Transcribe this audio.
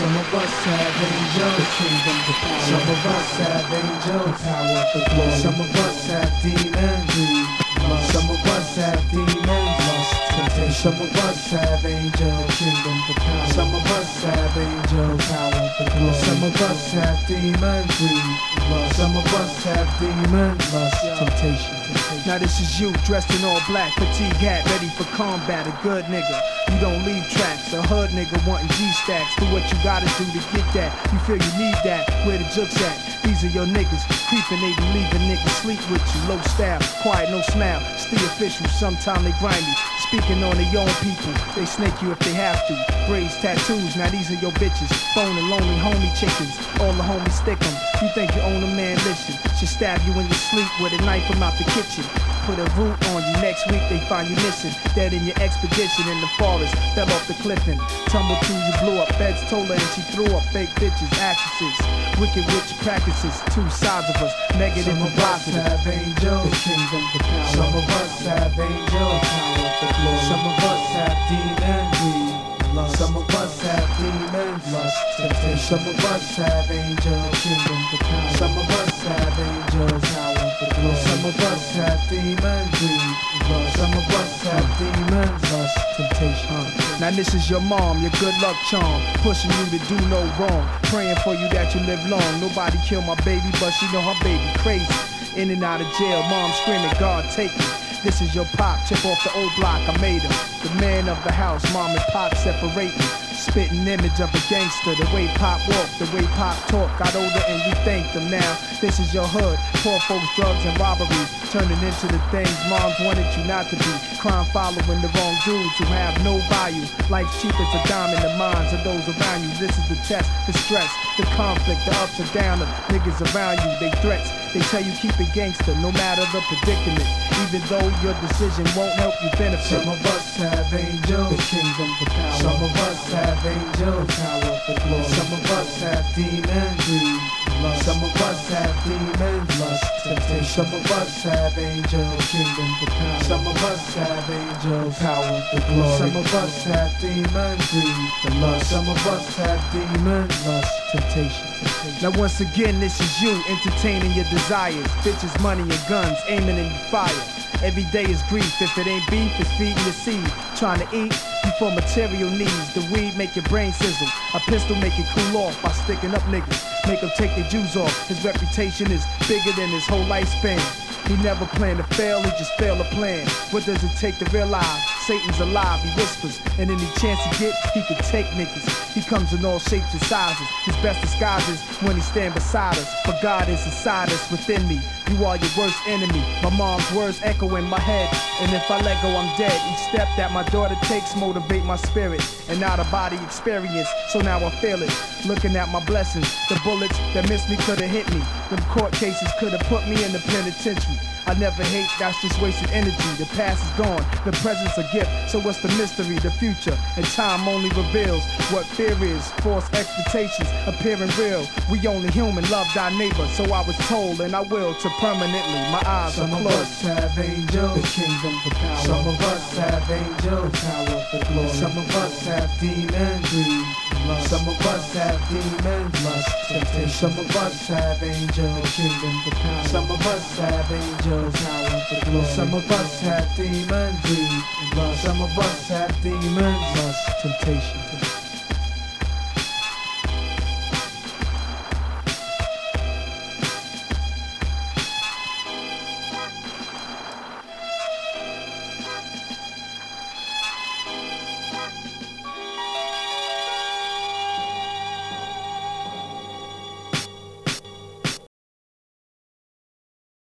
Some of us have angels, the kingdom, the power. Some of us have angels, the power, the glory. Some of us have demons, greed. Some of us have demons, lust, temptation. Some of us have angels, the kingdom, the power. Some of us have angels, power, the glory. Some of us have demons, greed, lust. Some of us have demons, temptation. Now this is you, dressed in all black, fatigue hat, ready for combat, a good nigga. You don't leave tracks, a hood nigga wanting G-stacks. Do what you gotta do to get that. You feel you need that, where the jokes at? These are your niggas, creeping, they be leaving niggas sleep with you. Low style, quiet, no smile, still official, sometime they grind you. Speaking on their own people, they snake you if they have to. Braids, tattoos, now these are your bitches. Phone and lonely homie chickens, all the homies stick 'em. You think you own a man, listen. Should stab you in your sleep with a knife from out the kitchen. Put a root on you, next week they find you missing. Dead in your expedition in the forest, fell off the cliff and tumbled through, you blew up. Feds told her and she threw up fake bitches, actresses. Wicked witch practices, two sides of us, negative Some and of us positive. have angels, kingdom, the power. Some of us have angels, power, the glory. Some of us have demons, lust. Some of us have demons, lust, temptation. Some of us have angels, kingdom, the power. Some of us have angels, power, the glory. Some of us have demons, lust. Some of us have demons, lust, temptation. Now this is your mom, your good luck charm, pushing you to do no wrong, praying for you that you live long. Nobody kill my baby, but she know her baby crazy. In and out of jail, mom screaming, God take me. This is your pop, tip off the old block, I made him. The man of the house, mom and pop separate me. Spitting image of a gangster, the way pop walk, the way pop talk. Got older and you thanked them now. This is your hood, poor folks, drugs and robberies. Turning into the things moms wanted you not to be. Crime following the wrong dudes who have no value. Life's cheap as a dime in the minds of those around you. This is the test, the stress, the conflict, the ups and downs of niggas around you. They threats, they tell you keep it gangster no matter the predicament. Even though your decision won't help you benefit. Some of us have angels, the kingdom, the power. Some of us have angels, the glory. Some of us have demons, greed, lust. Some of us have demons, lust, temptation. Some of us have angels, kingdom, the power. Some of us have angels, power, the glory. Some of us have demons, greed, the lust. Some of us have demons, lust, temptation. temptation. Now once again, this is you entertaining your desires. Bitches, money, and guns aiming in your fire. Every day is grief. If it ain't beef, it's feeding your seed. Trying to eat, for material needs. The weed make your brain sizzle. A pistol make it cool off by sticking up niggas. Make them take their Jews off. His reputation is bigger than his whole lifespan. He never planned to fail, he just failed to plan. What does it take to realize? Satan's alive, he whispers, and any chance he get, he can take niggas. He comes in all shapes and sizes. His best disguise is when he stand beside us. But God is inside us, within me. You are your worst enemy. My mom's words echo in my head. And if I let go, I'm dead. Each step that my daughter takes motivate my spirit. And out of body experience, so now I feel it. Looking at my blessings, the bullets that missed me could have hit me. Them court cases could have put me in the penitentiary. I never hate, that's just wasted energy. The past is gone, the present's a gift. So what's the mystery? The future and time only reveals what fear is. False expectations appearing real. We only human, love thy neighbor. So I was told, and I will to permanently. My eyes Some are of closed. us have angels, the kingdom, the power. Some of us have angels, power, the glory. Some of us have demons, lust. Some of us have demons, lust, temptation. Some of us have angels, The kingdom, the power. Some of us have angels, power, the glory. Some of us have demons, lust. Some of us have demons, lust, temptation.